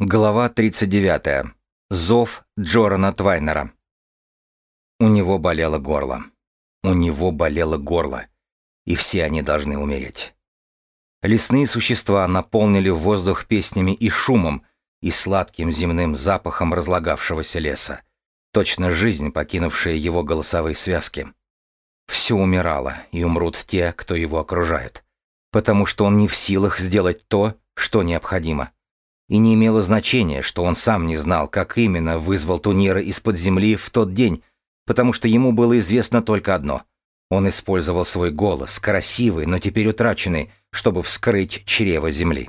Глава 39. Зов Джорана Твайнера. У него болело горло. У него болело горло. И все они должны умереть. Лесные существа наполнили воздух песнями и шумом, и сладким земным запахом разлагавшегося леса. Точно жизнь, покинувшая его голосовые связки. Все умирало, и умрут те, кто его окружает. Потому что он не в силах сделать то, что необходимо и не имело значения, что он сам не знал, как именно вызвал Тунира из-под земли в тот день, потому что ему было известно только одно. Он использовал свой голос, красивый, но теперь утраченный, чтобы вскрыть чрево земли.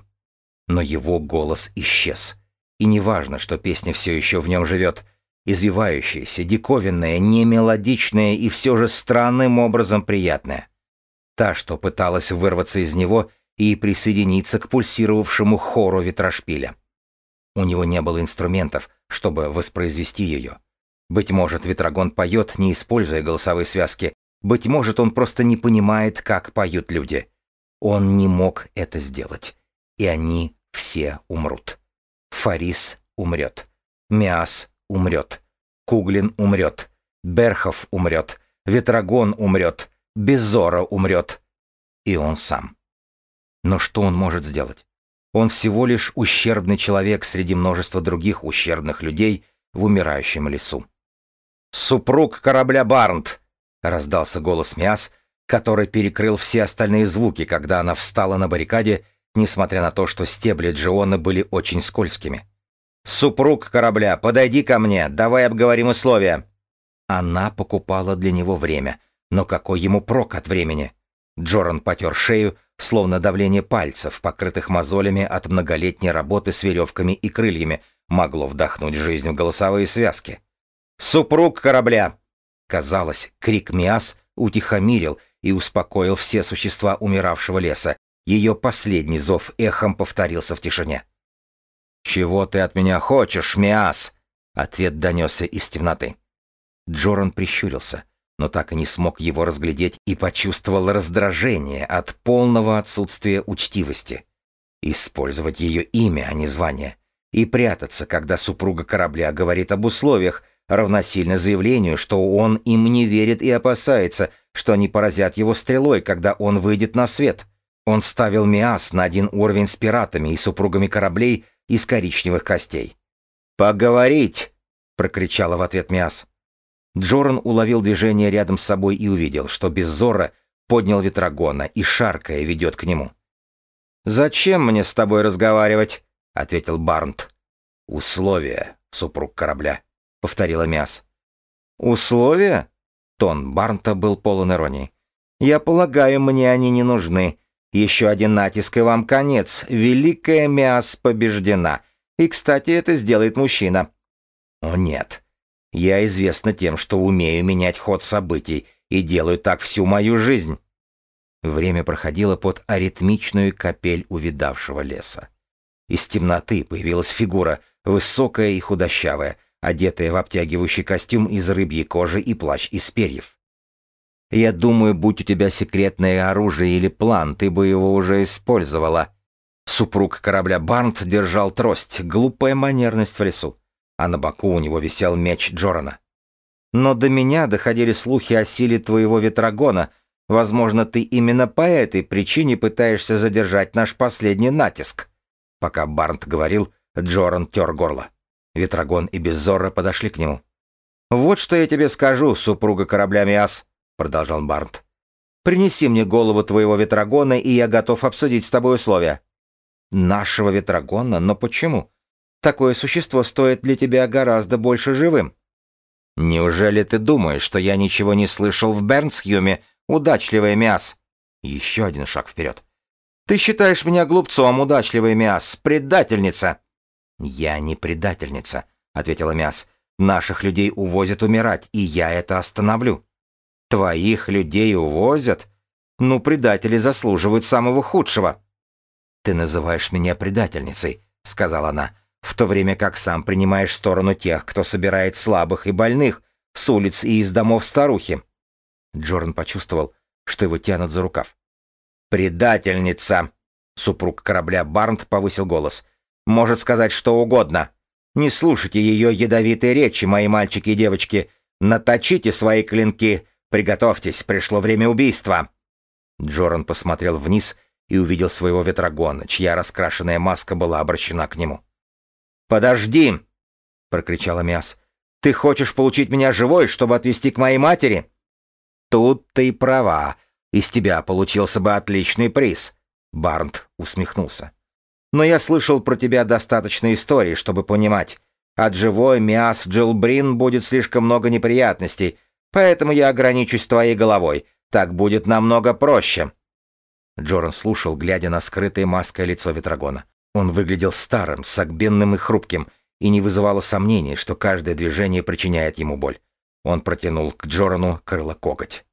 Но его голос исчез. И неважно, что песня все еще в нем живет, извивающаяся, диковинная, немелодичная и все же странным образом приятная. Та, что пыталась вырваться из него и присоединиться к пульсировавшему хору ветрошпиля. У него не было инструментов, чтобы воспроизвести ее. Быть может, Ветрогон поет, не используя голосовые связки. Быть может, он просто не понимает, как поют люди. Он не мог это сделать. И они все умрут. Фарис умрет. Миас умрет. Куглин умрет. Берхов умрет. Ветрогон умрет. Безора умрет. И он сам. Но что он может сделать? Он всего лишь ущербный человек среди множества других ущербных людей в умирающем лесу. «Супруг корабля Барнт!» — раздался голос Миас, который перекрыл все остальные звуки, когда она встала на баррикаде, несмотря на то, что стебли Джиона были очень скользкими. «Супруг корабля, подойди ко мне, давай обговорим условия!» Она покупала для него время, но какой ему прок от времени? Джоран потер шею, словно давление пальцев, покрытых мозолями от многолетней работы с веревками и крыльями, могло вдохнуть жизнь в голосовые связки. «Супруг корабля!» Казалось, крик Миас утихомирил и успокоил все существа умиравшего леса. Ее последний зов эхом повторился в тишине. «Чего ты от меня хочешь, Миас?» Ответ донесся из темноты. Джоран прищурился но так и не смог его разглядеть и почувствовал раздражение от полного отсутствия учтивости. Использовать ее имя, а не звание. И прятаться, когда супруга корабля говорит об условиях, равносильно заявлению, что он им не верит и опасается, что они поразят его стрелой, когда он выйдет на свет. Он ставил Миас на один уровень с пиратами и супругами кораблей из коричневых костей. «Поговорить!» — прокричала в ответ Миас. Джоран уловил движение рядом с собой и увидел, что Беззора поднял ветрогона и, шаркая, ведет к нему. «Зачем мне с тобой разговаривать?» — ответил Барнт. «Условия, супруг корабля», — повторила Мяс. «Условия?» — тон Барнта был полон иронии. «Я полагаю, мне они не нужны. Еще один натиск, и вам конец. Великая Мяс побеждена. И, кстати, это сделает мужчина». «О, нет. Я известна тем, что умею менять ход событий и делаю так всю мою жизнь. Время проходило под аритмичную капель увидавшего леса. Из темноты появилась фигура, высокая и худощавая, одетая в обтягивающий костюм из рыбьей кожи и плащ из перьев. «Я думаю, будь у тебя секретное оружие или план, ты бы его уже использовала». Супруг корабля Барнт держал трость, глупая манерность в лесу а на боку у него висел меч Джорана. Но до меня доходили слухи о силе твоего ветрогона. Возможно, ты именно по этой причине пытаешься задержать наш последний натиск. Пока Барнт говорил, Джоран тер горло. Ветрогон и Беззора подошли к нему. «Вот что я тебе скажу, супруга корабля Миас», — продолжал Барнт. «Принеси мне голову твоего ветрогона, и я готов обсудить с тобой условия». «Нашего ветрогона? Но почему? Такое существо стоит для тебя гораздо больше живым. Неужели ты думаешь, что я ничего не слышал в Бернсхюме, удачливая мяс? Еще один шаг вперед. Ты считаешь меня глупцом, удачливая мяс, предательница. Я не предательница, ответила мяс. Наших людей увозят умирать, и я это остановлю. Твоих людей увозят? Ну, предатели заслуживают самого худшего. Ты называешь меня предательницей, сказала она в то время как сам принимаешь сторону тех, кто собирает слабых и больных с улиц и из домов старухи. Джоран почувствовал, что его тянут за рукав. «Предательница!» Супруг корабля Барнт повысил голос. может сказать что угодно. Не слушайте ее ядовитые речи, мои мальчики и девочки. Наточите свои клинки. Приготовьтесь, пришло время убийства. Джоран посмотрел вниз и увидел своего ветрогона, чья раскрашенная маска была обращена к нему. «Подожди!» — прокричала Миас. «Ты хочешь получить меня живой, чтобы отвезти к моей матери?» «Тут ты права. Из тебя получился бы отличный приз», — Барнт усмехнулся. «Но я слышал про тебя достаточно историй, чтобы понимать. От живой Миас Джилбрин будет слишком много неприятностей, поэтому я ограничусь твоей головой. Так будет намного проще». Джоран слушал, глядя на скрытое маской лицо Ветрогона. Он выглядел старым, согбенным и хрупким, и не вызывало сомнений, что каждое движение причиняет ему боль. Он протянул к Джорану крыло-коготь.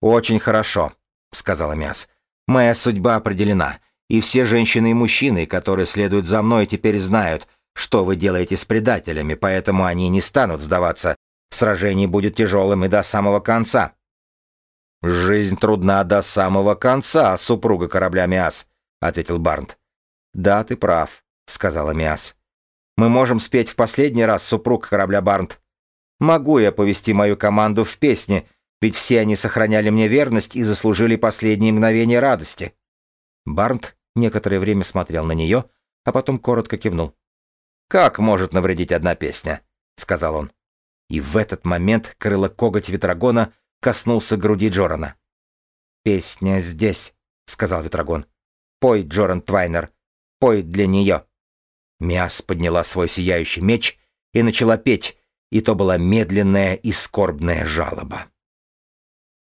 «Очень хорошо», — сказала Мяс. «Моя судьба определена, и все женщины и мужчины, которые следуют за мной, теперь знают, что вы делаете с предателями, поэтому они не станут сдаваться. Сражение будет тяжелым и до самого конца». «Жизнь трудна до самого конца, супруга корабля Миас», — ответил Барнт. «Да, ты прав», — сказала Миас. «Мы можем спеть в последний раз, супруг корабля Барнт. Могу я повести мою команду в песне, ведь все они сохраняли мне верность и заслужили последние мгновения радости». Барнт некоторое время смотрел на нее, а потом коротко кивнул. «Как может навредить одна песня?» — сказал он. И в этот момент крыло-коготь Ветрогона коснулся груди Джорана. «Песня здесь», — сказал Ветрогон. «Пой, Джоран Твайнер, пой для нее». Миас подняла свой сияющий меч и начала петь, и то была медленная и скорбная жалоба.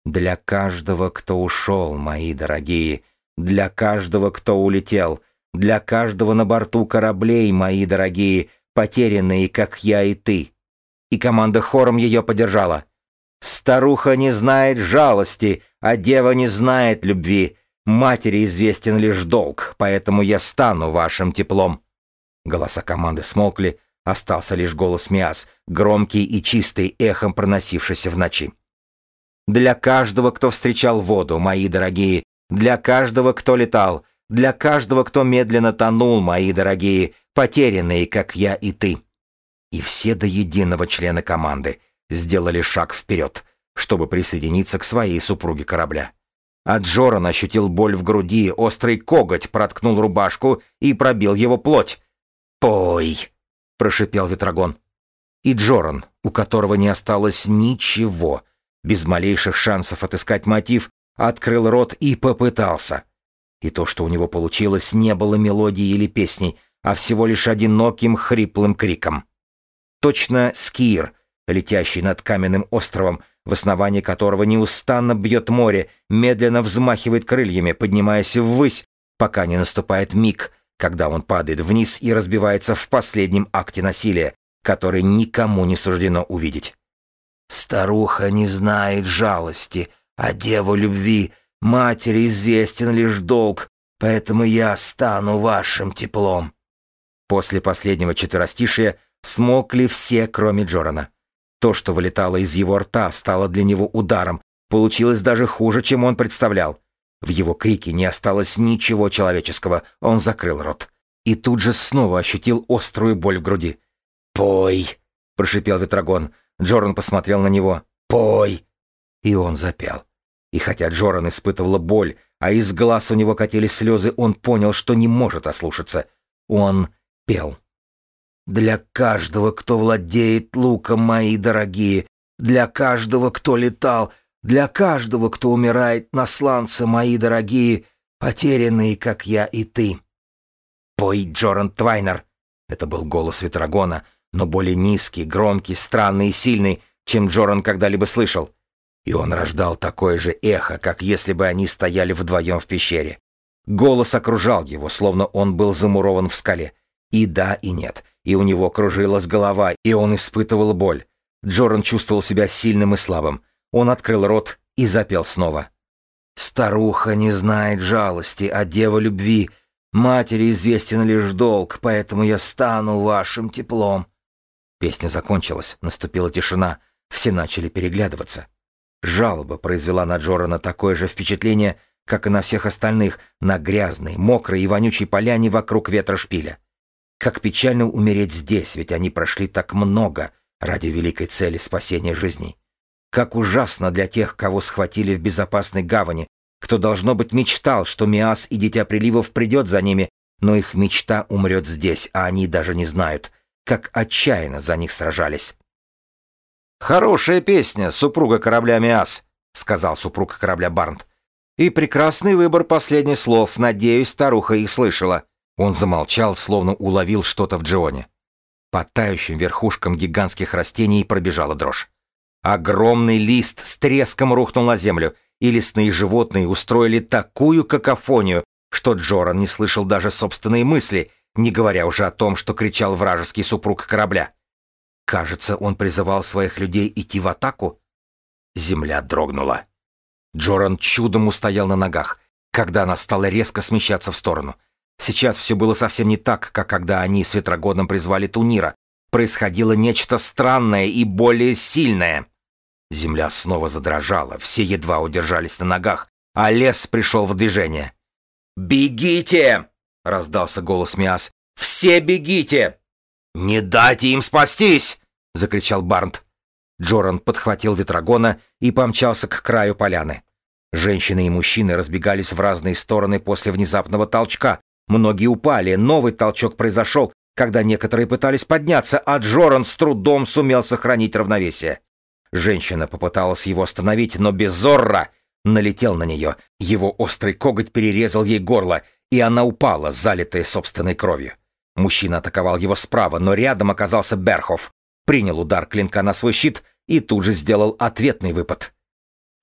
«Для каждого, кто ушел, мои дорогие, для каждого, кто улетел, для каждого на борту кораблей, мои дорогие, потерянные, как я и ты». И команда хором ее поддержала. Старуха не знает жалости, а дева не знает любви. Матери известен лишь долг, поэтому я стану вашим теплом». Голоса команды смолкли, остался лишь голос Миас, громкий и чистый, эхом проносившийся в ночи. «Для каждого, кто встречал воду, мои дорогие, для каждого, кто летал, для каждого, кто медленно тонул, мои дорогие, потерянные, как я и ты». И все до единого члена команды — сделали шаг вперед, чтобы присоединиться к своей супруге корабля. А Джоран ощутил боль в груди, острый коготь проткнул рубашку и пробил его плоть. «Пой!» — прошипел Ветрогон. И Джоран, у которого не осталось ничего, без малейших шансов отыскать мотив, открыл рот и попытался. И то, что у него получилось, не было мелодии или песней, а всего лишь одиноким хриплым криком. Точно скир — летящий над каменным островом, в основании которого неустанно бьет море, медленно взмахивает крыльями, поднимаясь ввысь, пока не наступает миг, когда он падает вниз и разбивается в последнем акте насилия, который никому не суждено увидеть. «Старуха не знает жалости, а дева любви, матери известен лишь долг, поэтому я стану вашим теплом». После последнего четверостишия смолкли все, кроме Джорана. То, что вылетало из его рта, стало для него ударом. Получилось даже хуже, чем он представлял. В его крике не осталось ничего человеческого. Он закрыл рот. И тут же снова ощутил острую боль в груди. «Пой!» — прошипел Ветрогон. Джоран посмотрел на него. «Пой!» И он запел. И хотя Джоран испытывала боль, а из глаз у него катились слезы, он понял, что не может ослушаться. Он пел. Для каждого, кто владеет луком, мои дорогие, для каждого, кто летал, для каждого, кто умирает на сланце, мои дорогие, потерянные, как я и ты. Пой, Джоран Твайнер. Это был голос Ветрогона, но более низкий, громкий, странный и сильный, чем Джоран когда-либо слышал. И он рождал такое же эхо, как если бы они стояли вдвоем в пещере. Голос окружал его, словно он был замурован в скале. И да, и нет и у него кружилась голова, и он испытывал боль. Джоран чувствовал себя сильным и слабым. Он открыл рот и запел снова. «Старуха не знает жалости, а дева любви. Матери известен лишь долг, поэтому я стану вашим теплом». Песня закончилась, наступила тишина, все начали переглядываться. Жалоба произвела на Джорана такое же впечатление, как и на всех остальных, на грязной, мокрой и вонючей поляне вокруг ветра шпиля. Как печально умереть здесь, ведь они прошли так много ради великой цели спасения жизней. Как ужасно для тех, кого схватили в безопасной гавани, кто, должно быть, мечтал, что Миас и Дитя Приливов придет за ними, но их мечта умрет здесь, а они даже не знают, как отчаянно за них сражались. «Хорошая песня, супруга корабля Миас», — сказал супруг корабля Барнт. «И прекрасный выбор последних слов. Надеюсь, старуха их слышала». Он замолчал, словно уловил что-то в Джионе. По тающим верхушкам гигантских растений пробежала дрожь. Огромный лист с треском рухнул на землю, и лесные животные устроили такую какофонию, что Джоран не слышал даже собственные мысли, не говоря уже о том, что кричал вражеский супруг корабля. Кажется, он призывал своих людей идти в атаку. Земля дрогнула. Джоран чудом устоял на ногах, когда она стала резко смещаться в сторону. Сейчас все было совсем не так, как когда они с Ветрогодом призвали Тунира. Происходило нечто странное и более сильное. Земля снова задрожала, все едва удержались на ногах, а лес пришел в движение. «Бегите!» — раздался голос Миас. «Все бегите!» «Не дайте им спастись!» — закричал Барнт. Джоран подхватил ветрогона и помчался к краю поляны. Женщины и мужчины разбегались в разные стороны после внезапного толчка. Многие упали, новый толчок произошел, когда некоторые пытались подняться, а Джоран с трудом сумел сохранить равновесие. Женщина попыталась его остановить, но Безорра налетел на нее. Его острый коготь перерезал ей горло, и она упала, залитая собственной кровью. Мужчина атаковал его справа, но рядом оказался Берхов. Принял удар клинка на свой щит и тут же сделал ответный выпад.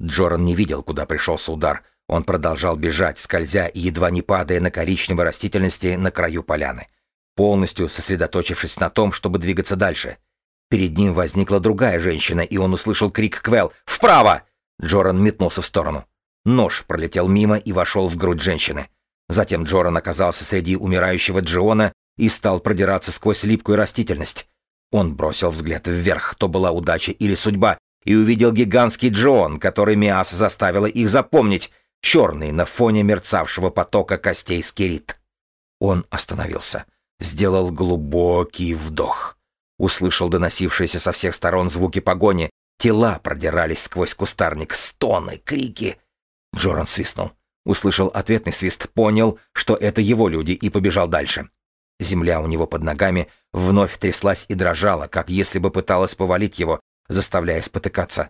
Джоран не видел, куда пришелся удар. Он продолжал бежать, скользя и едва не падая на коричневой растительности на краю поляны, полностью сосредоточившись на том, чтобы двигаться дальше. Перед ним возникла другая женщина, и он услышал крик Квел «Вправо!». Джоран метнулся в сторону. Нож пролетел мимо и вошел в грудь женщины. Затем Джоран оказался среди умирающего Джиона и стал продираться сквозь липкую растительность. Он бросил взгляд вверх, то была удача или судьба, и увидел гигантский Джон, который Миас заставила их запомнить, черный на фоне мерцавшего потока костей скирит. Он остановился, сделал глубокий вдох. Услышал доносившиеся со всех сторон звуки погони. Тела продирались сквозь кустарник, стоны, крики. Джоран свистнул. Услышал ответный свист, понял, что это его люди, и побежал дальше. Земля у него под ногами вновь тряслась и дрожала, как если бы пыталась повалить его, заставляя спотыкаться.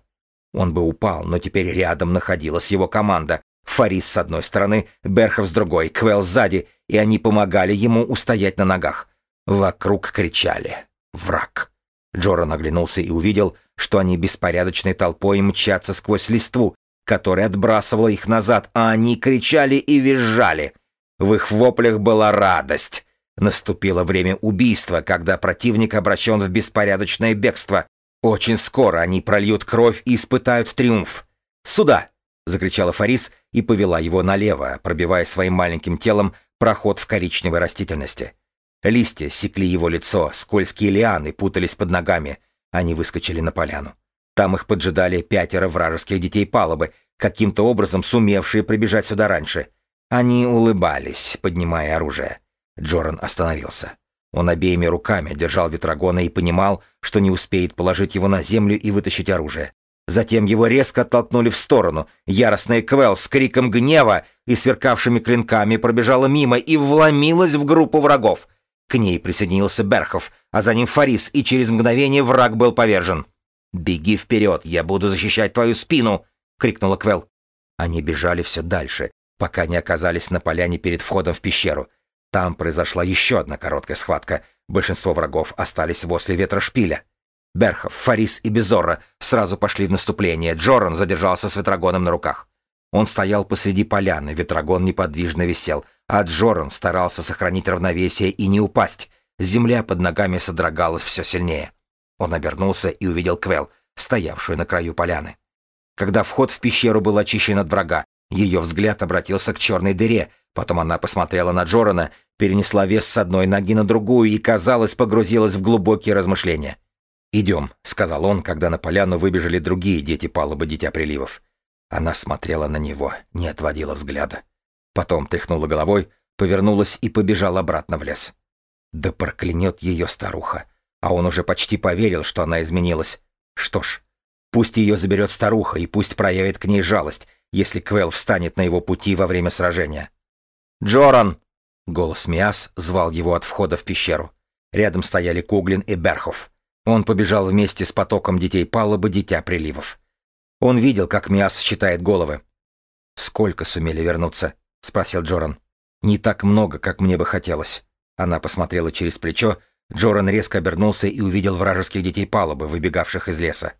Он бы упал, но теперь рядом находилась его команда. Фарис с одной стороны, Берхов с другой, Квел сзади, и они помогали ему устоять на ногах. Вокруг кричали враг. Джоран оглянулся и увидел, что они беспорядочной толпой мчатся сквозь листву, которая отбрасывала их назад, а они кричали и визжали. В их воплях была радость. Наступило время убийства, когда противник обращен в беспорядочное бегство. Очень скоро они прольют кровь и испытают триумф. «Сюда!» — закричала Фарис и повела его налево, пробивая своим маленьким телом проход в коричневой растительности. Листья секли его лицо, скользкие лианы путались под ногами. Они выскочили на поляну. Там их поджидали пятеро вражеских детей палубы, каким-то образом сумевшие прибежать сюда раньше. Они улыбались, поднимая оружие. Джоран остановился. Он обеими руками держал ветрогона и понимал, что не успеет положить его на землю и вытащить оружие. Затем его резко оттолкнули в сторону. Яростная Квел с криком гнева и сверкавшими клинками пробежала мимо и вломилась в группу врагов. К ней присоединился Берхов, а за ним Фарис, и через мгновение враг был повержен. «Беги вперед, я буду защищать твою спину!» — крикнула Квел. Они бежали все дальше, пока не оказались на поляне перед входом в пещеру. Там произошла еще одна короткая схватка. Большинство врагов остались возле ветра шпиля. Берхов, Фарис и Безорро сразу пошли в наступление. Джоран задержался с ветрогоном на руках. Он стоял посреди поляны, ветрогон неподвижно висел, а Джоран старался сохранить равновесие и не упасть. Земля под ногами содрогалась все сильнее. Он обернулся и увидел Квел, стоявшую на краю поляны. Когда вход в пещеру был очищен от врага, ее взгляд обратился к черной дыре, потом она посмотрела на Джорана, перенесла вес с одной ноги на другую и, казалось, погрузилась в глубокие размышления. «Идем», — сказал он, когда на поляну выбежали другие дети палубы Дитя Приливов. Она смотрела на него, не отводила взгляда. Потом тряхнула головой, повернулась и побежала обратно в лес. Да проклянет ее старуха. А он уже почти поверил, что она изменилась. Что ж, пусть ее заберет старуха, и пусть проявит к ней жалость, если Квел встанет на его пути во время сражения. «Джоран!» — голос Миас звал его от входа в пещеру. Рядом стояли Куглин и Берхов. Он побежал вместе с потоком детей палубы Дитя Приливов. Он видел, как Миас считает головы. «Сколько сумели вернуться?» — спросил Джоран. «Не так много, как мне бы хотелось». Она посмотрела через плечо, Джоран резко обернулся и увидел вражеских детей палубы, выбегавших из леса.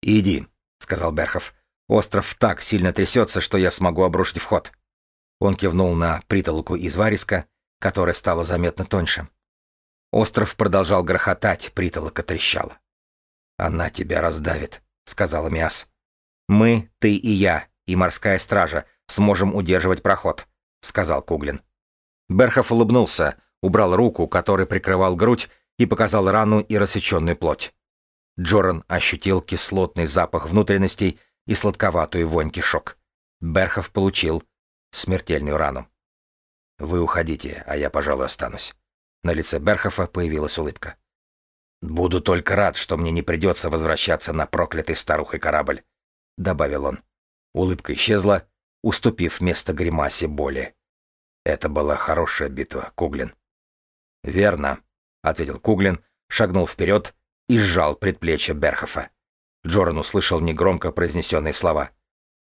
«Иди», — сказал Берхов. «Остров так сильно трясется, что я смогу обрушить вход». Он кивнул на притолоку из вариска, которая стала заметно тоньше. Остров продолжал грохотать, притолока трещала. «Она тебя раздавит», — сказала Миас. «Мы, ты и я, и морская стража сможем удерживать проход», — сказал Куглин. Берхов улыбнулся, убрал руку, которой прикрывал грудь, и показал рану и рассеченную плоть. Джоран ощутил кислотный запах внутренностей и сладковатую вонь кишок. Берхов получил смертельную рану. «Вы уходите, а я, пожалуй, останусь». На лице Берхофа появилась улыбка. «Буду только рад, что мне не придется возвращаться на проклятый старухой корабль», — добавил он. Улыбка исчезла, уступив место гримасе боли. Это была хорошая битва, Куглин. «Верно», — ответил Куглин, шагнул вперед и сжал предплечье Берхофа. Джоран услышал негромко произнесенные слова.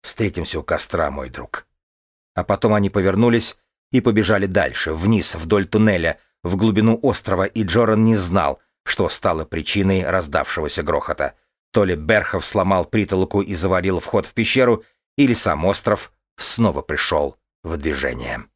«Встретимся у костра, мой друг». А потом они повернулись и побежали дальше, вниз, вдоль туннеля, в глубину острова, и Джоран не знал, что стало причиной раздавшегося грохота. То ли Берхов сломал притолоку и заварил вход в пещеру, или сам остров снова пришел в движение.